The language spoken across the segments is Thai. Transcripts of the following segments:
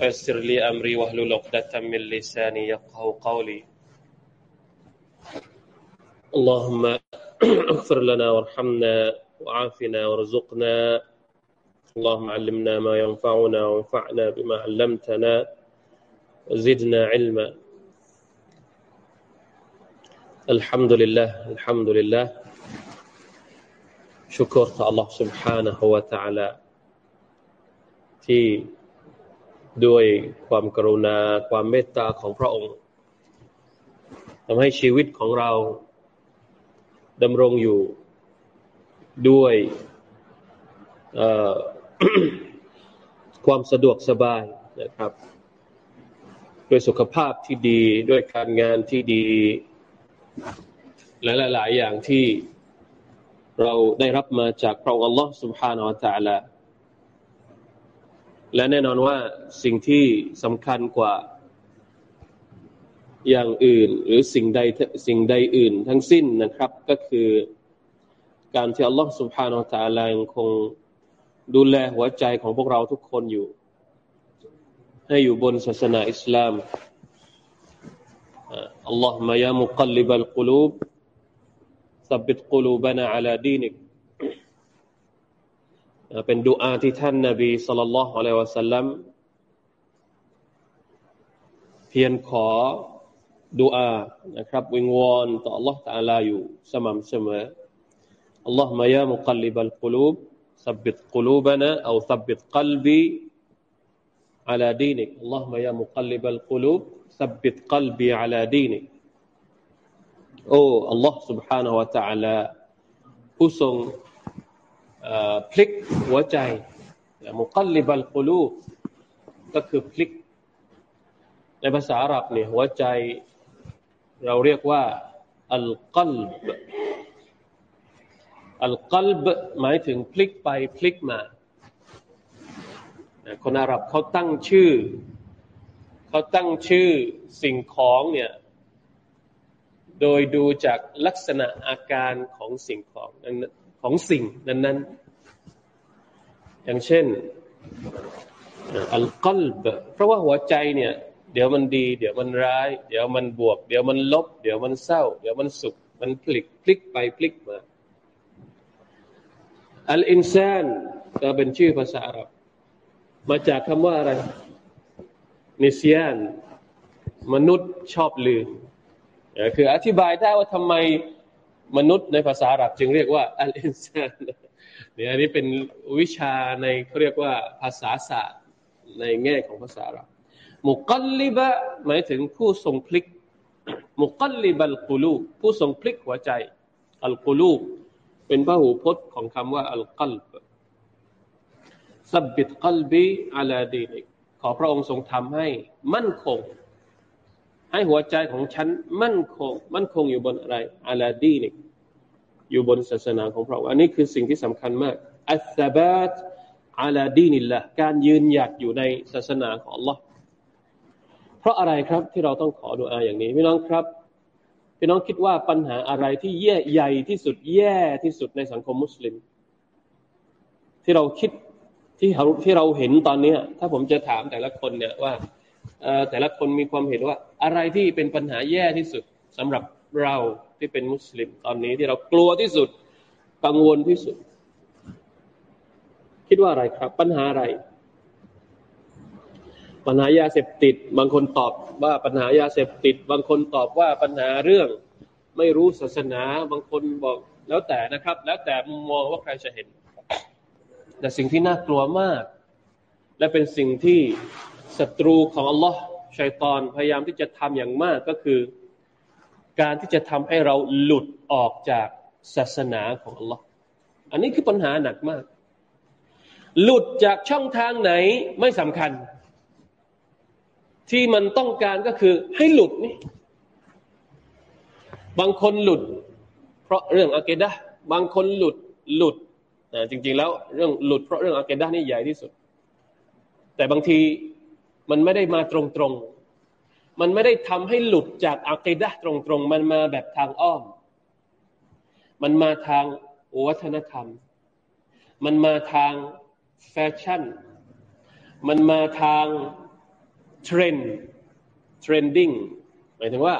ويسر لي أمري واهلل عقدة من لساني يفقه قولي. اللهم اغفر لنا وارحمنا وعافنا وارزقنا. اللهم علمنا ما ينفعنا وانفعنا بما علمتنا وزدنا علما. الحمد لله الحمد لله. شكر الله سبحانه وتعالى. ที่ ด้วยความกรุณาความเมตตาของพระองค์ทำให้ชีวิตของเราดำรงอยู่ด้วยความสะดวกสบายนะครับ ด้วยสุขภาพที่ดีด้วยการงานที่ดี และหลาย ๆ อย่างที่เราได้รับมาจากพระองค์ Allah Subhanahu wa Taala และแน่นอนว่าสิ่งที่สำคัญกว่าอย่างอื่น หรือสิ่งใดสิ่งใดอื่น ทั้งสิ้นนะครับ ก็คือการที่อัลลอฮฺสุบฮานาอัลตะลายังคงดูแลหัวใจของพวกเราทุกคนอยู่ ให้อยู่บนศาสนาอิสลามอัลลอฮฺมายามุกัลลิบัลกุลูบ ثبت قلوبنا على دينك เป็นดุอาที่ท่านนาบีสุลต่านละฮ์อะลัยวะสัลลัมเพียรขอดุอานะครับวิงวอนต่อ Allah ตาลาอยู่สม่ำเสมอ اللهم يا مقلب القلوب ثبت قلوبنا أو ثبت قلبي على دينك اللهم يا مقلب القلوب ثبت قلبي على دينك โอ้ Allah سبحانه และ تعالى ผู้ทรง พลิกหัวใจมุกัลลิบัลกุลูก็คือพลิก ในภาษาอาหรับเนี่ยหัวใจ เราเรียกว่า อัลกัลบอัลกัลบหมายถึงพลิกไปพลิกมา คนอาหรับเขาตั้งชื่อ เขาตั้งชื่อสิ่งของเนี่ยโดยดูจากลักษณะอาการของสิ่งของ ของสิ่งนั้นๆ อย่างเช่นอัลกอลบเพราะว่าหัวใจเนี่ย เดี๋ยวมันดี เดี๋ยวมันร้าย เดี๋ยวมันบวก เดี๋ยวมันลบ เดี๋ยวมันเศร้า เดี๋ยวมันสุข มันพลิกพลิกไปพลิกมาอัลอินซานก็เป็นชื่อภาษาอาหรับ มาจากคำว่าอะไรนิสยน มนุษย์ชอบลืมคืออธิบายได้ว่าทำไม มนุษย์ในภาษาอาหรับจึงเรียกว่าอัลอินซานเนี่ยอันนี้เป็นวิชาในเขาเรียกว่าภาษาศาสตร์ในแง่ของภาษาอาหรับมุกัลลิบะหมายถึงผู้ทรงพลิก มุกัลลิบัลกุลูผู้ทรงพลิกหัวใจ อัลกุลูเป็นพหูพจน์ของคำว่า อัลกัลบสับบิดกัลบีอาลาดีนิกขอพระองค์ทรงทำให้มั่นคง ให้หัวใจของฉันมั่นคง มั่นคงอยู่บนอะไรอาลาดีนิกอยู่บนศาสนาของพระองค์อันนี้คือสิ่งที่สำคัญมากอัลบาตอาลาดีนิลละการยืนหยัดอยู่ในศาสนาของ Allah เพราะอะไรครับที่เราต้องขอดุอาอย่างนี้พี่น้องครับพี่น้องคิดว่าปัญหาอะไรที่แย่ใหญ่ที่สุดแย่ที่สุดในสังคมมุสลิม ที่เราคิดที่เราที่เราเห็นตอนนี้ถ้าผมจะถามแต่ละคนเนี่ยว่าแต่ละคนมีความเห็นว่า อะไรที่เป็นปัญหาแย่ที่สุดสำหรับเราที่เป็นมุสลิมตอนนี้ที่เรากลัวที่สุดกังวลที่สุด คิดว่าอะไรครับ ปัญหาอะไร ปัญหายาเสพติด บางคนตอบว่าปัญหายาเสพติด บางคนตอบว่าปัญหาเรื่อง ไม่รู้ศาสนา บางคนบอกแล้วแต่นะครับ แล้วแต่มุมมองว่าใครจะเห็น แต่สิ่งที่น่ากลัวมาก และเป็นสิ่งที่ศัตรูของอัลลอฮ์ ชัยตอนพยายามที่จะทำอย่างมากก็คือ การที่จะทำให้เราหลุดออกจากศาสนาของอัลลอฮ์อันนี้คือปัญหาหนักมาก หลุดจากช่องทางไหนไม่สำคัญ ที่มันต้องการก็คือให้หลุดนี่บางคนหลุด เพราะเรื่องอะเกดะบางคนหลุดหลุดจริง ๆ แล้วเรื่องหลุดเพราะเรื่องอะเกดะนี่ใหญ่ที่สุด แต่บางที มันไม่ได้มาตรงๆ มันไม่ได้ทำให้หลุดจากอะกิดะตรงๆ มันมาแบบทางอ้อม มันมาทางวัฒนธรรม มันมาทางแฟชั่น มันมาทาง trend trending หมายถึงว่า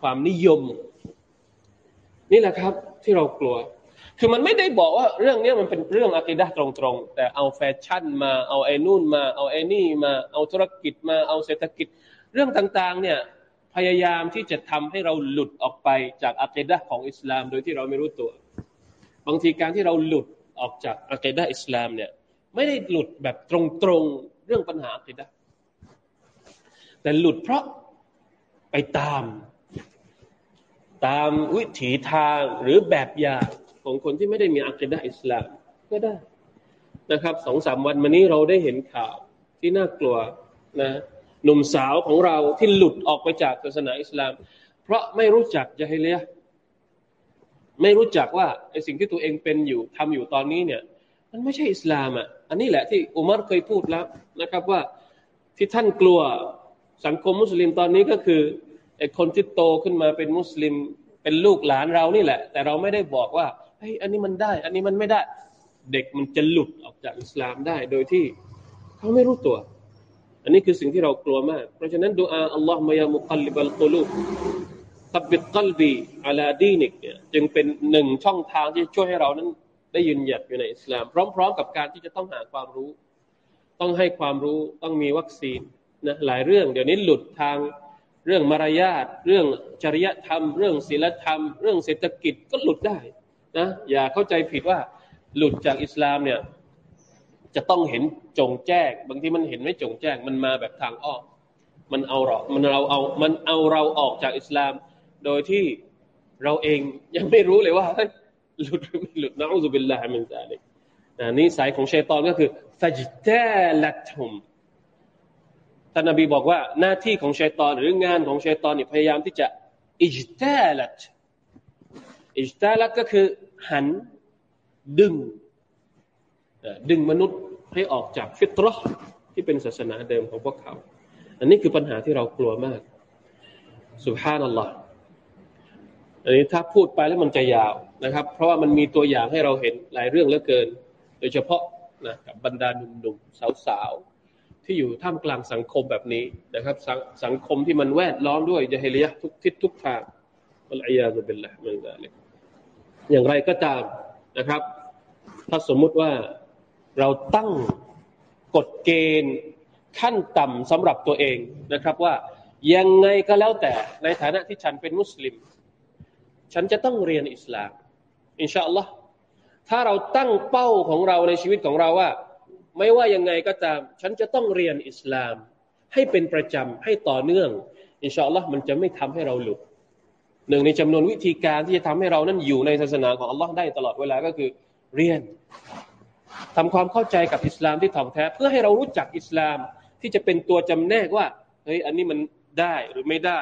ความนิยม นี่แหละครับที่เรากลัว คือมันไม่ได้บอกว่าเรื่องนี้มันเป็นเรื่องอะกิดะตรงๆ แต่เอาแฟชั่นมาเอาไอ้นู่นมา เอาไอ้นี่มาเอาธุรกิจมาเอาเศรษฐกิจ เรื่องต่างๆ เนี่ยพยายามที่จะทำให้เราหลุดออกไปจากอะกิดะของอิสลาม โดยที่เราไม่รู้ตัว บางทีการที่เราหลุดออกจากอะกิดะอิสลามเนี่ยไม่ได้หลุดแบบตรงๆเรื่องปัญหาอะกิดะแต่หลุดเพราะไปตาม ตามวิถีทางหรือแบบอย่าง ของคนที่ไม่ได้มีอัคดะอิสลามก็ได้นะครับสองสามวันมานี้เราได้เห็นข่าวที่น่ากลัวนะหนุ่มสาวของเราที่หลุดออกไปจากศาสนาอิสลาม เพราะไม่รู้จักจะให้เลียไม่รู้จักว่าไอสิ่งที่ตัวเองเป็นอยู่ทำอยู่ตอนนี้เนี่ย มันไม่ใช่อิสลามอะอันนี้แหละที่อุมารเคยพูดแล้วนะครับว่าที่ท่านกลัวสังคมมุสลิมตอนนี้ก็คือไอคนที่โตขึ้นมาเป็นมุสลิมเป็นลูกหลานเรานี่แหละ แต่เราไม่ได้บอกว่า เฮ้ยอันนี้มันได้ อันนี้มันไม่ได้ เด็กมันจะหลุดออกจากอิสลามได้ โดยที่เขาไม่รู้ตัว อันนี้คือสิ่งที่เรากลัวมาก เพราะฉะนั้นดูอาอัลลอฮ์มายามุคัลลิบัลกุลูตับบิดกัลบีอาลาดีนิกเนี่ยจึงเป็นหนึ่งช่องทางที่ช่วยให้เรานั้น ได้ยืนหยัดอยู่ในอิสลาม พร้อม ๆ กับการที่จะต้องหาความรู้ ต้องให้ความรู้ต้องมีวัคซีนนะหลายเรื่อง เดี๋ยวนี้หลุดทางเรื่องมารยาทเรื่องจริยธรรม เรื่องศีลธรรม เรื่องเศรษฐกิจก็หลุดได้ นะอย่าเข้าใจผิดว่าหลุดจากอิสลามเนี่ย จะต้องเห็นจงแจ้ง บางทีมันเห็นไม่จงแจ้ง มันมาแบบทางอ้อมมันเอาเรามันเราเอามันเอาเราออกจากอิสลาม โดยที่เราเองยังไม่รู้เลยว่าหลุดหรือไม่หลุดนะอุบิลลาฮิมินซาลิกนี่สายของชัยตอนก็คือฟัจตาลัตฮุมท่านนบีบอกว่าหน้าที่ของชัยตอนหรืองานของชัยตอนเนี่ยพยายามที่จะอิจตาลัต อิจตาลัตก็คือหันดึงดึงมนุษย์ให้ออกจากฟิตรห์ที่เป็นศาสนาเดิมของพวกเขา อันนี้คือปัญหาที่เรากลัวมากสุภาพนัลลอฮ์อันนี้ถ้าพูดไปแล้วมันจะยาวนะครับ เพราะว่ามันมีตัวอย่างให้เราเห็นหลายเรื่องเหลือเกิน โดยเฉพาะนะกับบรรดาหนุ่มๆสาวๆ ที่อยู่ท่ามกลางสังคมแบบนี้นะครับสสังคมที่มันแวดล้อมด้วยจะเฮลียทุกทิศทุกทางอัลอยาซุบิลละมันซาลิก อย่างไรก็ตามนะครับ ถ้าสมมุติว่าเราตั้งกฎเกณฑ์ขั้นต่ำสำหรับตัวเองนะครับว่ายังไงก็แล้วแต่ในฐานะที่ฉันเป็นมุสลิม ฉันจะต้องเรียนอิสลาม อินชาอัลลอฮ์ถ้าเราตั้งเป้าของเราในชีวิตของเราว่า ไม่ว่ายังไงก็ตาม ฉันจะต้องเรียนอิสลาม ให้เป็นประจำให้ต่อเนื่อง อินชาอัลลอฮ์มันจะไม่ทำให้เราหลุด หนึ่งในจำนวนวิธีการที่จะทำให้เรานั้นอยู่ในศาสนาของอัลลอฮ์ได้ตลอดเวลาก็คือเรียนทำความเข้าใจกับอิสลามที่ถ่องแท้ เพื่อให้เรารู้จักอิสลามที่จะเป็นตัวจำแนกว่าเฮ้ยอันนี้มันได้หรือไม่ได้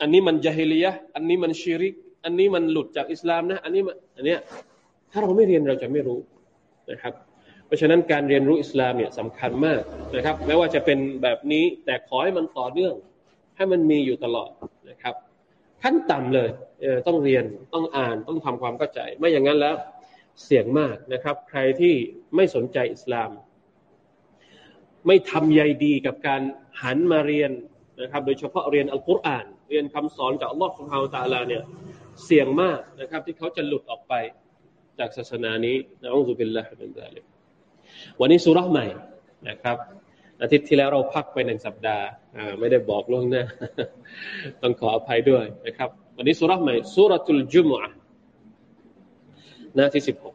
อันนี้มันจาฮิลียะอันนี้มันชิริก อันนี้มันหลุดจากอิสลามนะ อันนี้อันเนี้ยถ้าเราไม่เรียนเราจะไม่รู้นะครับ เพราะฉะนั้นการเรียนรู้อิสลามเนี่ยสำคัญมากนะครับแม้ว่าจะเป็นแบบนี้แต่ขอให้มันต่อเนื่อง ให้มันมีอยู่ตลอดนะครับ ขั้นต่ำเลยเออต้องเรียนต้องอ่านต้องทำความเข้าใจ ไม่อย่างนั้นแล้วเสี่ยงมากนะครับ ใครที่ไม่สนใจอิสลาม ไม่ทำใยดีกับการหันมาเรียนนะครับ โดยเฉพาะเรียนอัลกุรอาน เรียนคำสอนจากอัลลอฮฺสุบฮาตะลาเนี่ยเสี่ยงมากนะครับ ที่เขาจะหลุดออกไปจากศาสนานี้นะอัลลอฮฺบิลลาฮิมินซาลิกวันนี้สุราใหม่นะครับ อาทิตย์ที่แล้วเราพักไปหนึ่งสัปดาห์ไม่ได้บอกล่วงหน้า ต้องขออภัยด้วยนะครับ วันนี้สุราใหม่สุรทุลจุมอะหน้าที่สิบหก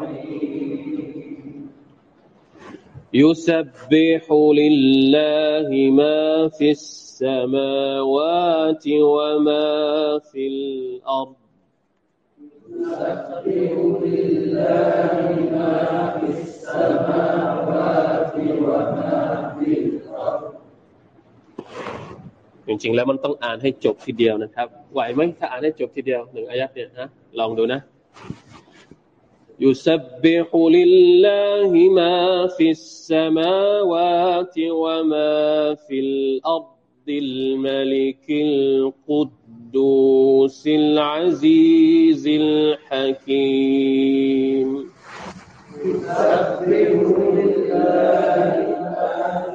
يسبح لله ما في السماوات وما في الأرض يسبح لله ما في السماوات وما في الأرض จริงๆแล้วมันต้องอ่านให้จบทีเดียวนะครับไหวไหมถ้าอ่านให้จบทีเดียวหนึ่งอายัดเนี่ยนะลองดูนะ يسبح لله ما في السماوات وما في الأرض الملك القدوس العزيز الحكيم. يسبح لله ما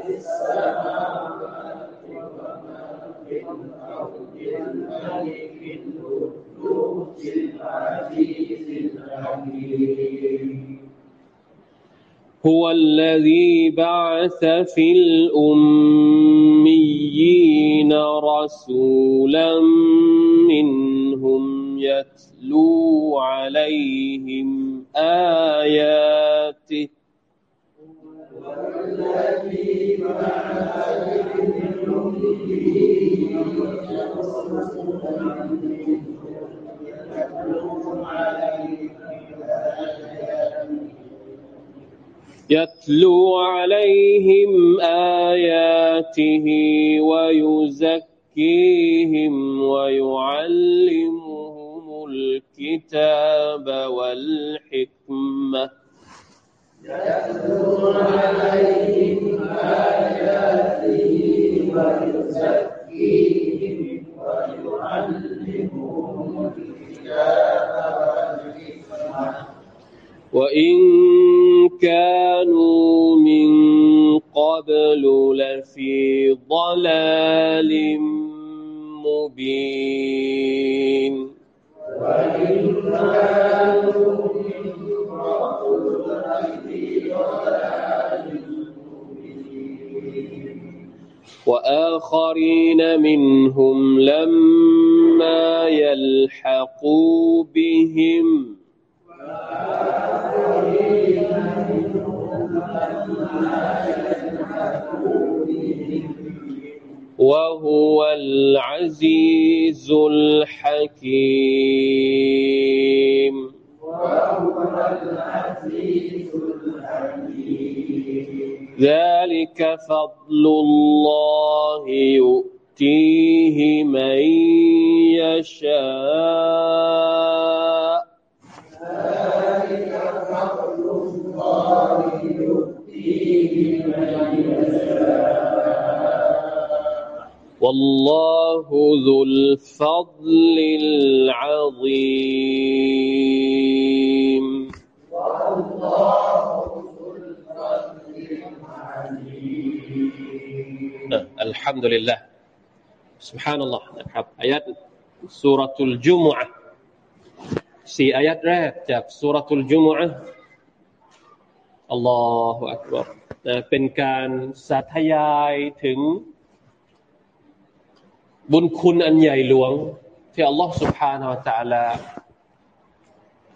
في السماوات وما في الأرض الملك القدوس العزيز هو الذي بعث في الأميين رسولا منهم يتلو عليهم آياته. والذي بعث في الأميين رسولا منهم يتلو عليهم يتلو عليهم آياته ويزكيهم ويعلمهم الكتاب والحكمة. يتلو عليهم آياته ويزكيهم ويعلمهم الكتاب والحكمة. وإن كانوا من قبل لفي ضلال مبين. وإن كانوا من قبل لفي ضلال مبين وآخرين منهم لما يلحقوا بهم وهو العزيز الحكيم. ذلك فضل الله يؤتيه من يشاء. والله ذو الفضل العظيم الحمد لله سبحان الله นะครับอายัดสุรทูลจุมอะสี่อายัดแรกจากสุรทูลจุมอะ อัลลอฮฺอักบารเป็นการสาธยายถึง บุญคุณอันใหญ่หลวง ที่อัลลอฮฺสุบฮานาตะลา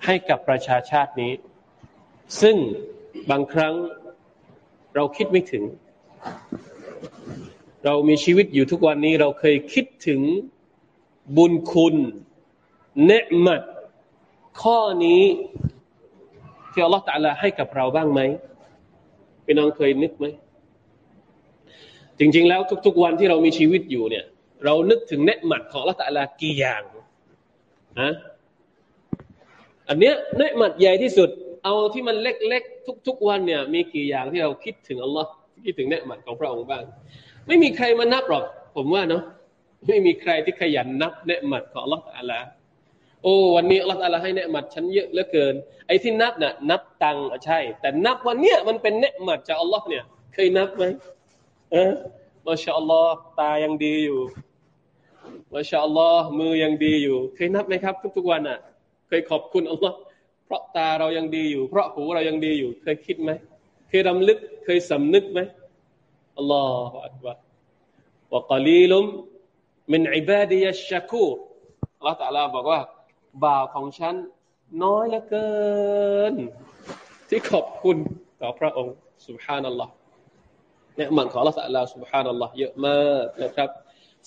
ให้กับประชาชาตินี้ ซึ่งบางครั้งเราคิดไม่ถึง เรามีชีวิตอยู่ทุกวันนี้เราเคยคิดถึงบุญคุณเนืมัดข้อนี้ ที่อัลลอฮฺตะลาให้กับเราบ้างไหมพี่น้องเคยนึกไหมจริง ๆ แล้วทุก ๆ วันที่เรามีชีวิตอยู่เนี่ย เรานึกถึงเนืหมัดของละตัลลากี่อย่างฮะอันเนี้ยเนืหมัดใหญ่ที่สุด เอาที่มันเล็กๆทุก ๆ วันเนี่ย มีกี่อย่างที่เราคิดถึงอัลลอฮ์คิดถึงเนืหมัดของพระองค์บ้าง ไม่มีใครมานับหรอก ผมว่าเนาะไม่มีใครที่ขยันนับเนืหมัดของละตัลลา โอ้วันนี้ละตัลลาให้เนืหมัดฉันเยอะเหลือเกิน ไอ้ที่นับน่ะ นับตังใช่ แต่นับวันเนี้ยมันเป็นเนืหมัดจากอัลลอฮ์เนี่ย เคยนับไหมเออมาชาอัลลอฮ์ตายังดีอยู่มาชาอัลลอฮ์มือยังดีอยู่ เคยนับไหมครับ ทุกๆวันอะ เคยขอบคุณอัลลอฮ์เพราะตาเรายังดีอยู่ เพราะหูเรายังดีอยู่ เคยคิดไหมเคยรำลึกเคยสำนึกไหมอัลลอฮฺอักบารวะกลีลุมมินอิบาดียัชกูรอัลลอฮฺตะลาบอกว่า บ่าวของฉันน้อยเหลือเกิน ที่ขอบคุณต่อพระองค์สุบฮานัลลอฮ์เนี่ยมันของอัลลอฮฺตะลาสุบฮานัลลอฮ์เยอะมากนะครับ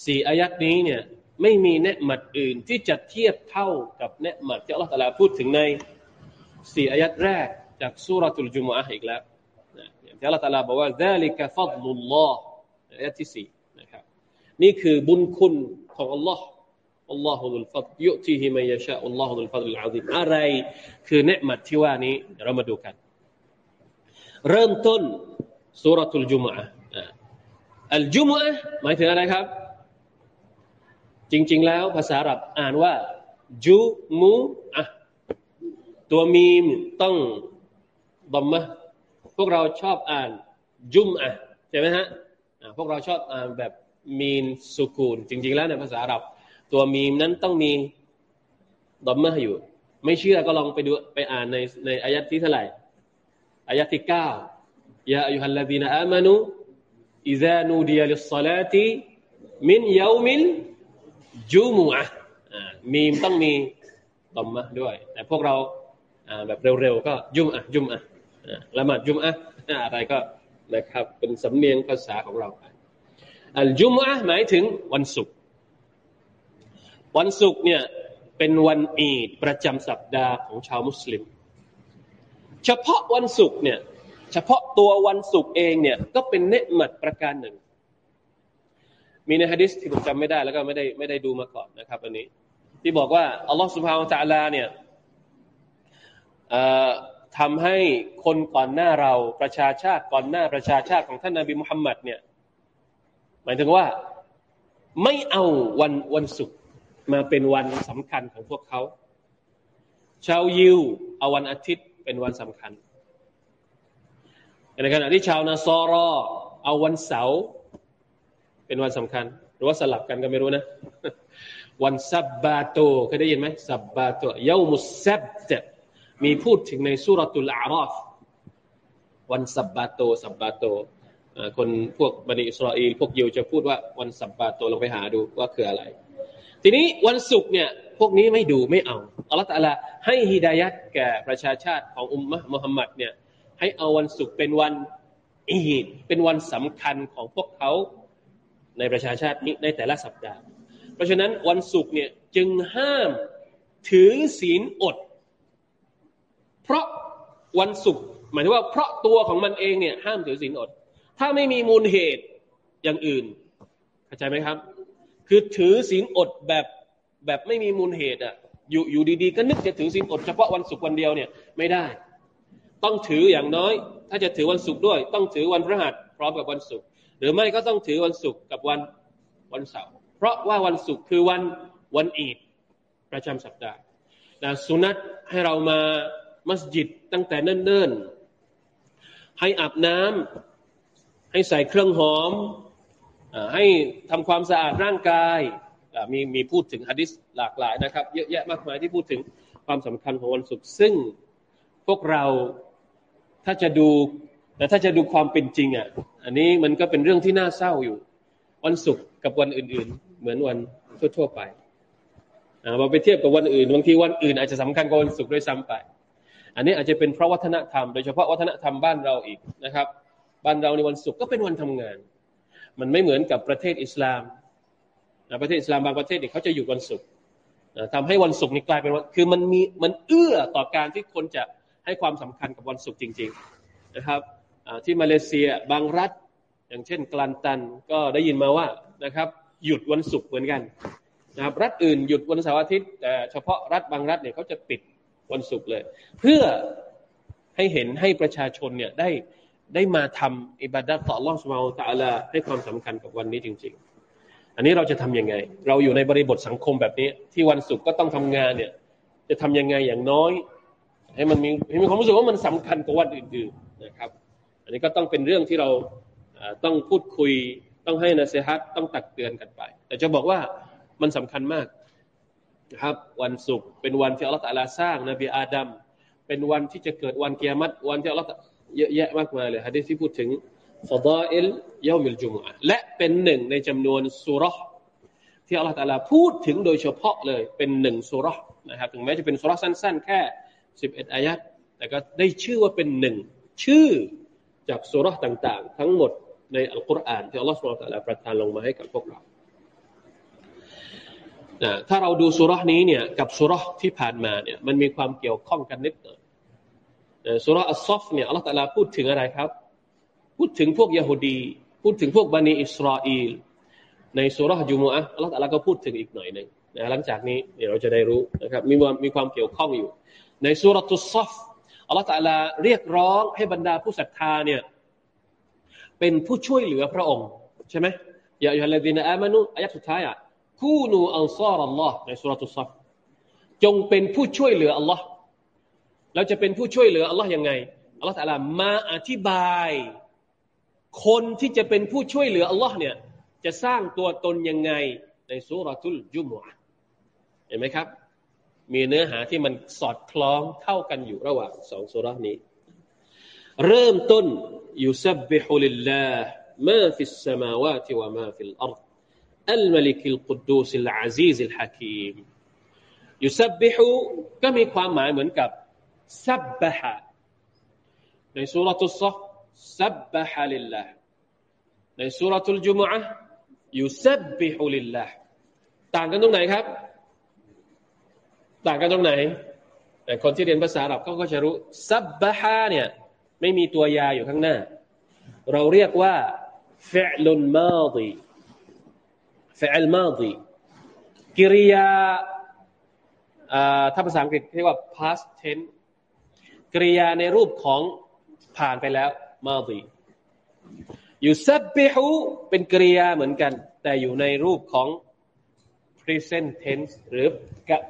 สี่อายัดนี้เนี่ยไม่มีเนืหมัดอื่นที่จะเทียบเท่ากับเนืหมัดที่อัลลอฮฺตะลาพูดถึงในสี่อายัดแรกจากสุรทูลจุมอะอีกแล้วอย่างที่อัลลอฮฺตะลาบอกว่า ذلك فضل الله อายัดที่สี่นะครับนี่คือบุญคุณของอัลลอฮ์ อัลลอฮุลฟัดยุติฮิมัยชาอัลลอฮุลฟัดลุลอาซิมอะไร คือเนืมัดที่ว่านี้เรามาดูกัน เริ่มต้นสุรทูลจุมะอัลจุมะหมายถึงอะไรครับ จริง ๆ แล้วภาษาอับอ่านว่าจูมูอะตัวมีมต้องบอมมะพวกเราชอบอ่านจุมอะใช่ไหมฮะพวกเราชอบอ่านแบบมีนสุกูล จริง ๆ แล้วในภาษาอับ ตัวมีมนั้นต้องมีดอมมะอยู่ ไม่เชื่อก็ลองไปดูไปอ่านในในอายัดที่เท่าไหร่อายัดที่เก้ายาอัยฮัลลาดีนอามานุอิซานูดียลิสซาลาติมินยามิลจูมูอะมีมต้องมีตอมมะด้วย แต่พวกเราแบบเร็วๆก็ยุมอะยุมอะละหมาดยุมอะอะไรก็นะครับ เป็นสำเนียงภาษาของเราอัลจุมอะหมายถึงวันศุกร์ วันศุกร์เนี่ยเป็นวันอีดประจำสัปดาห์ของชาวมุสลิม เฉพาะวันศุกร์เนี่ย เฉพาะตัววันศุกร์เองเนี่ยก็เป็นเนืหมัดประการหนึ่ง มีในฮะดิษที่ผมจำไม่ได้แล้วก็ไม่ได้ไม่ได้ดูมาก่อนนะครับ อันนี้ ที่บอกว่าอัลลอฮฺสุบฮานตะลาเนี่ยทำให้คนก่อนหน้าเราประชาชาติก่อนหน้าประชาชาติของท่านนาบีมุฮัมมัดเนี่ยหมายถึงว่าไม่เอาวันวันศุกร์ มาเป็นวันสำคัญของพวกเขา ชาวยิวเอาวันอาทิตย์เป็นวันสำคัญในขณะที่ชาวนาซอรอเอาวันเสาร์เป็นวันสำคัญ หรือว่าสลับกันก็ไม่รู้นะ วันซับบาโตเคยได้ยินไหมซับบาโตيوم السبتมีพูดถึงในสุรตุลอารอฟวันซับบาโตซับบาโตคนพวกบันิอิสราเอลพวกยิวจะพูดว่าวันสับบาโตลองไปหาดูว่าคืออะไร ทีนี้วันศุกร์เนี่ยพวกนี้ไม่ดูไม่เอาอัลลอฮฺตะลาให้ฮิดายัดแก่ประชาชาติของอุมมะมุฮัมมัดเนี่ยให้เอาวันศุกร์เป็นวันอีดเป็นวันสำคัญของพวกเขาในประชาชาตินี้ในแต่ละสัปดาห์ เพราะฉะนั้นวันศุกร์เนี่ยจึงห้ามถือศีลอด เพราะวันศุกร์หมายถึงว่าเพราะตัวของมันเองเนี่ยห้ามถือศีลอด ถ้าไม่มีมูลเหตุอย่างอื่นเข้าใจไหมครับ คือถือศีลอดแบบแบบไม่มีมูลเหตุอะอยู่อยู่ดีๆ ก็นึกจะถือศีลอดเฉพาะวันศุกร์วันเดียวเนี่ยไม่ได้ ต้องถืออย่างน้อย ถ้าจะถือวันศุกร์ด้วย ต้องถือวันพฤหัสพร้อมกับวันศุกร์หรือไม่ก็ต้องถือวันศุกร์กับวันวันเสาร์เพราะว่าวันศุกร์คือวันวันอีดประจำสัปดาห์นะสุนัตให้เรามามัสยิดตั้งแต่เนิ่นๆให้อาบน้ำให้ใส่เครื่องหอม ให้ทำความสะอาดร่างกายมีมีพูดถึงฮะดิษหลากหลายนะครับ เยอะแยะมากมายที่พูดถึงความสำคัญของวันศุกร์ซึ่งพวกเราถ้าจะดูแต่ถ้าจะดูความเป็นจริงอะ อันนี้มันก็เป็นเรื่องที่น่าเศร้าอยู่ วันศุกร์กับวันอื่น ๆ เหมือนวันทั่ว ๆ ไปเราไปเทียบกับวันอื่นบางทีวันอื่นอาจจะสำคัญกว่าวันศุกร์ด้วยซ้ำไป อันนี้อาจจะเป็นเพราะวัฒนธรรม โดยเฉพาะวัฒนธรรมบ้านเราอีกนะครับ บ้านเราในวันศุกร์ก็เป็นวันทำงาน มันไม่เหมือนกับประเทศอิสลามประเทศอิสลามบางประเทศเนี่ยเขาจะอยู่วันศุกร์ทำให้วันศุกร์นี่กลายเป็นวันคือมันมีมันเอื้อต่อการที่คนจะให้ความสำคัญกับวันศุกร์จริง ๆ นะครับที่มาเลเซียบางรัฐ อย่างเช่นกลันตันก็ได้ยินมาว่านะครับ หยุดวันศุกร์เหมือนกันนะครับรัฐอื่นหยุดวันเสาร์อาทิตย์แต่เฉพาะรัฐบางรัฐเนี่ยเขาจะปิดวันศุกร์เลย เพื่อให้เห็นให้ประชาชนเนี่ยได้ ได้มาทำอิบาดัตต่อรองสมาตะลาให้ความสำคัญกับวันนี้จริง ๆ อันนี้เราจะทำยังไง เราอยู่ในบริบทสังคมแบบนี้ ที่วันศุกร์ก็ต้องทำงานเนี่ย จะทำยังไงอย่างน้อย ให้มันมีให้มีความรู้สึกว่ามันสำคัญกว่าวันอื่นๆนะครับ อันนี้ก็ต้องเป็นเรื่องที่เราต้องพูดคุยต้องให้นะเซฮัตต้องตักเตือนกันไป แต่จะบอกว่ามันสำคัญมากนะครับวันศุกร์เป็นวันที่อัลลอฮฺตะลาสร้างนบีอาดัมเป็นวันที่จะเกิดวันเกียรติวันที่อัลลอฮฺ เยอะแยะมากมายเลยฮะดีที่พูดถึงฟดาอิลยามิลจุมอะและเป็นหนึ่งในจำนวนสุรษที่อัลลอฮฺตาลาพูดถึงโดยเฉพาะเลยเป็นหนึ่งสุรษนะครับถึงแม้จะเป็นสุรษสั้น ๆ แค่สิบเอ็ดอายัดแต่ก็ได้ชื่อว่าเป็นหนึ่งชื่อจากสุรษต่าง ๆ ทั้งหมดในอัลกุรอานที่อัลลอฮฺสุลตาลาประทานลงมาให้กับพวกเราถ้าเราดูสุรษนี้เนี่ยกับสุรษที่ผ่านมาเนี่ยมันมีความเกี่ยวข้องกันนิดหน่อย สุรอัลซอฟเนี่ยอัลลอฮฺตาลาพูดถึงอะไรครับ พูดถึงพวกยโฮดีพูดถึงพวกบันิอิสราเอลในสุรษจุมอะอัลลอฮฺตาลาก็พูดถึงอีกหน่อยหนึ่งนะหลังจากนี้เดี๋ยวเราจะได้รู้นะครับมีความมีความเกี่ยวข้องอยู่ ในสุรตุสซอฟอัลลอฮฺตาลาเรียกร้องให้บรรดาผู้ศรัทธาเนี่ยเป็นผู้ช่วยเหลือพระองค์ใช่ไหมอย่าอย่าละดีนอามานุอายะสุดท้ายอะคูนูอัลซารัลลอฮ์ในสุรตุสซัฟจงเป็นผู้ช่วยเหลืออัลลอฮ์ เราจะเป็นผู้ช่วยเหลืออัลลอฮ์ยังไงอัลลอฮ์ตะลามาอธิบาย คนที่จะเป็นผู้ช่วยเหลืออัลลอฮ์เนี่ยจะสร้างตัวตนยังไงในสุรทุลจุมอะเห็นไหมครับ มีเนื้อหาที่มันสอดคล้องเท่ากันอยู่ระหว่างสองสุรานี้ เริ่มต้นيسبح لله ما في السماوات وما في الأرض الملك القدوس العزيز الحكيم يسبحก็มีความหมายเหมือนกับ ซับบะฮะในสุรทุสซซับบะฮะลิลลาห์ในสุรทุลจุมอะيسبح للهต่างกันตรงไหนครับ ต่างกันตรงไหนแต่คนที่เรียนภาษาอาหรับเขาก็จะรู้سبحเนี่ยไม่มีตัว ياءอยู่ข้างหน้า เราเรียกว่าفعل ماض فعل ماضي กิริยาถ้าภาษาอังกฤษเรียกว่า past tense กริยาในรูปของผ่านไปแล้วมาดีอยู่ซับบิฮูเป็นกริยาเหมือนกัน แต่อยู่ในรูปของ present tense หรือ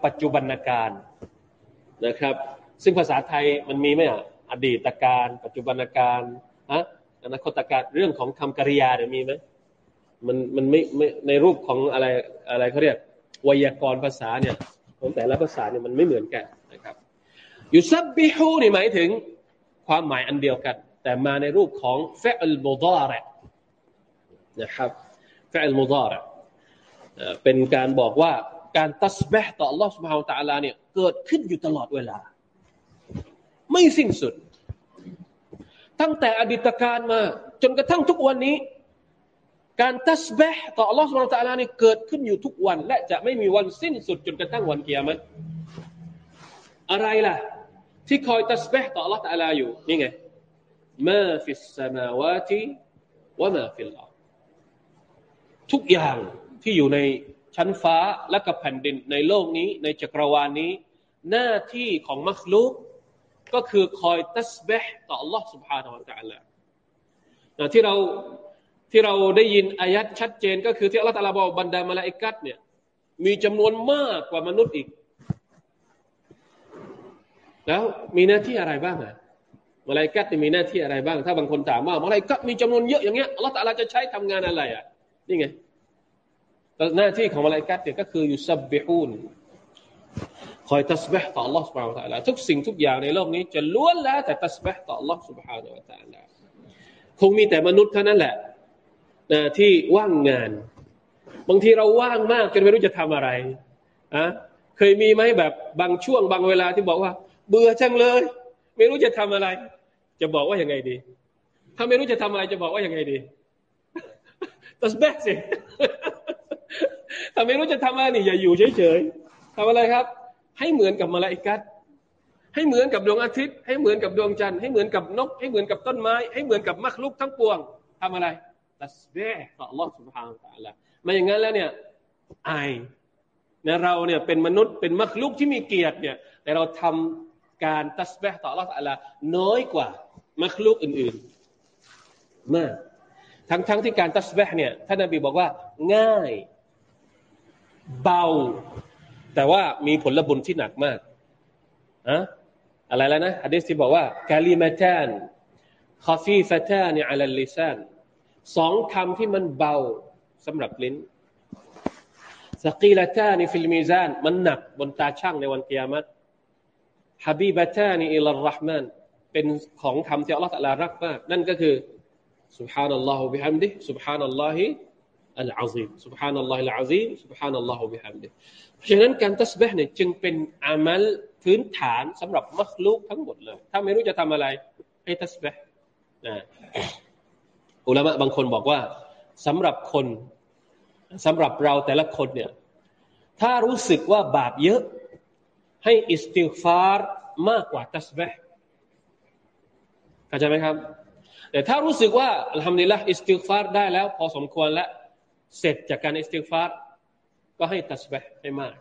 ปัจจุบันการนะครับ ซึ่งภาษาไทยมันมีไหมอะอดีตการ ปัจจุบันการฮะอนาคตการเรื่องของคำกริยาเนี่ยมีไหมมันมันไม่ไม่ในรูปของอะไรอะไรเขาเรียกไวยากรณ์ภาษาเนี่ยของแต่ละภาษาเนี่ยมันไม่เหมือนกันนะครับ ยูซับบิฮูนี่หมายถึงความหมายอันเดียวกัน แต่มาในรูปของเฟลโมดาระนะครับเฟลโมดาระเป็นการบอกว่าการตัสบะต่อ Allah سبحانه และ تعالى เนี่ยเกิดขึ้นอยู่ตลอดเวลา ไม่สิ้นสุด ตั้งแต่อดีตการมา จนกระทั่งทุกวันนี้การตัสบะต่อ Allah سبحانه และ تعالى นี่เกิดขึ้นอยู่ทุกวัน และจะไม่มีวันสิ้นสุดจนกระทั่งวันเกียรติอะไรล่ะ ที่คอยตัสบะต่อ Allah تعالى อยู่นี่ไงมาฟิสสมาวาติวะมาฟิลอาทุกอย่างที่อยู่ในชั้นฟ้าและกับแผ่นดินในโลกนี้ ในจักรวาลนี้ หน้าที่ของมัคลุกก็คือคอยตัสบะต่อ Allah سبحانه และ تعالى ที่เราที่เราได้ยินอายัดชัดเจนก็คือที่อัลลอฮฺตาลาบอกบรรดามาลาอิกัดเนี่ยมีจำนวนมากกว่ามนุษย์อีก แล้วมีหน้าที่อะไรบ้างอะมาลาอิกัดมีหน้าที่อะไรบ้าง ถ้าบางคนถามว่ามาลาอิกัดมีจำนวนเยอะอย่างเงี้ยอัลลอฮฺตาลาจะใช้ทำงานอะไรอ่ะนี่ไงหน้าที่ของมาลาอิกัดเนี่ยก็คืออยู่ซับบิฮูนคอยตัสบห์ต่อ Allah سبحانه และ تعالى ทุกสิ่งทุกอย่างในโลกนี้จะล้วนแล้วแต่ตัสบห์ต่อ Allah سبحانه และ تعالى คงมีแต่มนุษย์เท่านั้นแหละนะที่ว่างงาน บางทีเราว่างมากจนไม่รู้จะทำอะไรอะเคยมีไหมแบบบางช่วงบางเวลาที่บอกว่า เบื่อจังเลย ไม่รู้จะทำอะไร จะบอกว่าอย่างไงดี ถ้าไม่รู้จะทำอะไรจะบอกว่าอย่างไงดีตัสเบสสิถ้าไม่รู้จะทำอะไรนี่อย่าอยู่เฉยๆทำอะไรครับ ให้เหมือนกับมาลาอิกัดให้เหมือนกับดวงอาทิตย์ ให้เหมือนกับดวงจันทร์ให้เหมือนกับนก ให้เหมือนกับต้นไม้ ให้เหมือนกับมรรคลุกทั้งปวง ทำอะไรตัสเบห์ต่อ Allah سبحانه และ تعالى ไม่อย่างนั้นแล้วเนี่ยอายนะเราเนี่ยเป็นมนุษย์เป็นมักลุกที่มีเกียรติเนี่ยแต่เราทำ การตัสบะต่อลลอฮฺอัลลาน้อยกว่ามัคลูกอื่นๆมากทั้งๆทที่การตัสบะเนี่ยท่านนบีบอกว่า ง่าย เบา แต่ว่ามีผลบุญที่หนักมากอะอะไรแล้วนะอะดิษที่บอกว่าكلمتان خفيفتان على اللسانสองคำที่มันเบาสำหรับลิ้นثقيلتان في الميزانมันหนักบนตาชั่งในวันกิยามัต ฮับีบตานีอิลลรห์มานเป็นของคำที่อัลลอฮฺตะลารักมากนั่นก็คือ سبحان الله وبحمده سبحان الله العظيم سبحان الله العظيم سبحان الله وبحمده ฉะนั้นการตัสบห์เนี่ยจึงเป็นอามัลพื้นฐานสำหรับมัคลุกทั้งหมดเลย ถ้าไม่รู้จะทำอะไร ให้ตัสบห์นะอุลามะบางคนบอกว่าสำหรับคนสำหรับเราแต่ละคนเนี่ยถ้ารู้สึกว่าบาปเยอะ ให้استغفارมากกว่าتسبيحเข้าใจไหมครับ แต่ถ้ารู้สึกว่าทำดีละاستغفارได้แล้ว พอสมควรแล้วเสร็จจากการاستغفارก็ให้ตัสบห์ให้มาก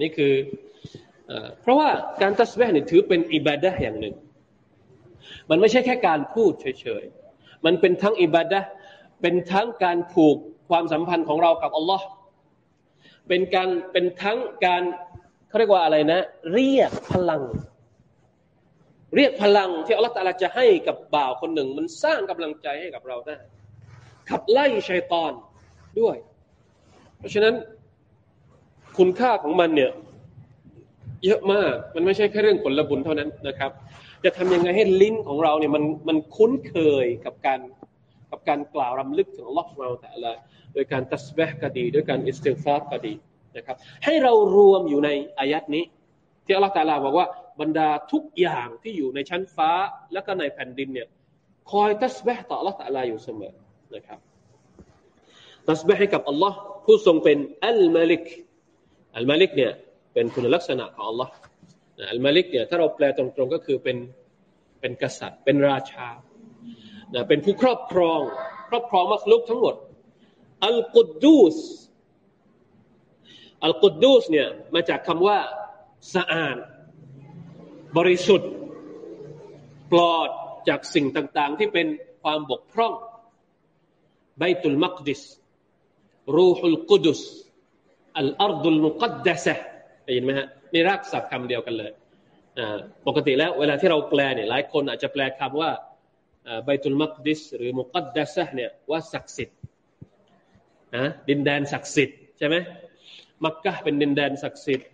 นี่คือเพราะว่าการตัสบห์เนี่ยถือเป็นอิบาดะอย่างหนึ่ง มันไม่ใช่แค่การพูดเฉยๆ มันเป็นทั้งอิบาดะเป็นทั้งการผูกความสัมพันธ์ของเรากับอัลลอฮ์เป็นการเป็นทั้งการ เขาเรียกว่าอะไรนะ เรียกพลัง เรียกพลังที่อัลลอฮฺตาลาจะให้กับบ่าวคนหนึ่ง มันสร้างกำลังใจให้กับเราได้ ขับไล่ชัยตอนด้วย เพราะฉะนั้นคุณค่าของมันเนี่ยเยอะมาก มันไม่ใช่แค่เรื่องผลบุญเท่านั้นนะครับ จะทำยังไงให้ลิ้นของเราเนี่ยมันมันคุ้นเคยกับการกับการกล่าวรำลึกถึงอัลลอฮฺสุบาแต่ละโดยการตัสบห์ก็ดี ด้วยการอิสติฟาร์ก็ดี นะครับ ให้เรารวมอยู่ในอายัดนี้ ที่อัลลอฮฺตาลาบอกว่าบรรดาทุกอย่างที่อยู่ในชั้นฟ้าและก็ในแผ่นดินเนี่ยคอยตัสบห์ต่ออัลลอฮฺตาลาอยู่เสมอนะครับตัสบห์ให้กับอัลลอฮ์ผู้ทรงเป็นอัลมาลิกอัลมาลิกเนี่ยเป็นคุณลักษณะของอัลลอฮ์อัลมาลิกเนี่ยถ้าเราแปลตรงๆก็คือเป็นเป็นกษัตริย์ เป็นราชาเป็นผู้ครอบครอง ครอบครองมัคลุกทั้งหมดอัลกุดดูส อัลกุดดูสเนี่ยมาจากคำว่าสะอาด บริสุทธิ์ ปลอดจากสิ่งต่างๆ ที่เป็นความบกพร่องไบตุลมักดิสรูฮุลกุดุสอัลอาร์ดุลมุกัดดะซะได้ยินไหมฮะนี่รากศัพท์คำเดียวกันเลยปกติแล้วเวลาที่เราแปลเนี่ยหลายคนอาจจะแปลคำว่าไบตุลมักดิสหรือมุกัดดะซะเนี่ยว่าศักดิ์สิทธิ์นะดินแดนศักดิ์สิทธิ์ใช่ไหม มักกะเป็นดินแดนศักดิ์สิทธิ์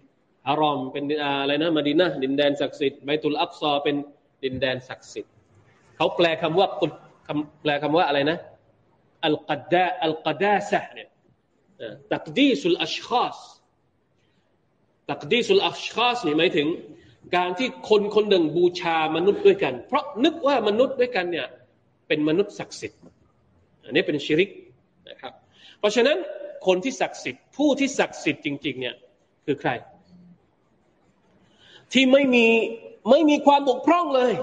อารอมเป็นอะไรนะมาดีนะดินแดนศักดิ์สิทธิ์ไบตุลอักซอเป็นดินแดนศักดิ์สิทธิ์เขาแปลคำว่าคำแปลคำว่าอะไรนะอัลกัดดาอัลกัดาซะเนี่ยตักดีสุลอัชคาสตักดีสุลอัชคาสนี่หมายถึง การที่คนคนหนึ่งบูชามนุษย์ด้วยกัน เพราะนึกว่ามนุษย์ด้วยกันเนี่ยเป็นมนุษย์ศักดิ์สิทธิ์อันนี้เป็นชิริกนะครับ เพราะฉะนั้น คนที่ศักดิ์สิทธิ์ผู้ที่ศักดิ์สิทธิ์จริงๆเนี่ยคือใคร ที่ไม่มีไม่มีความบกพร่องเลย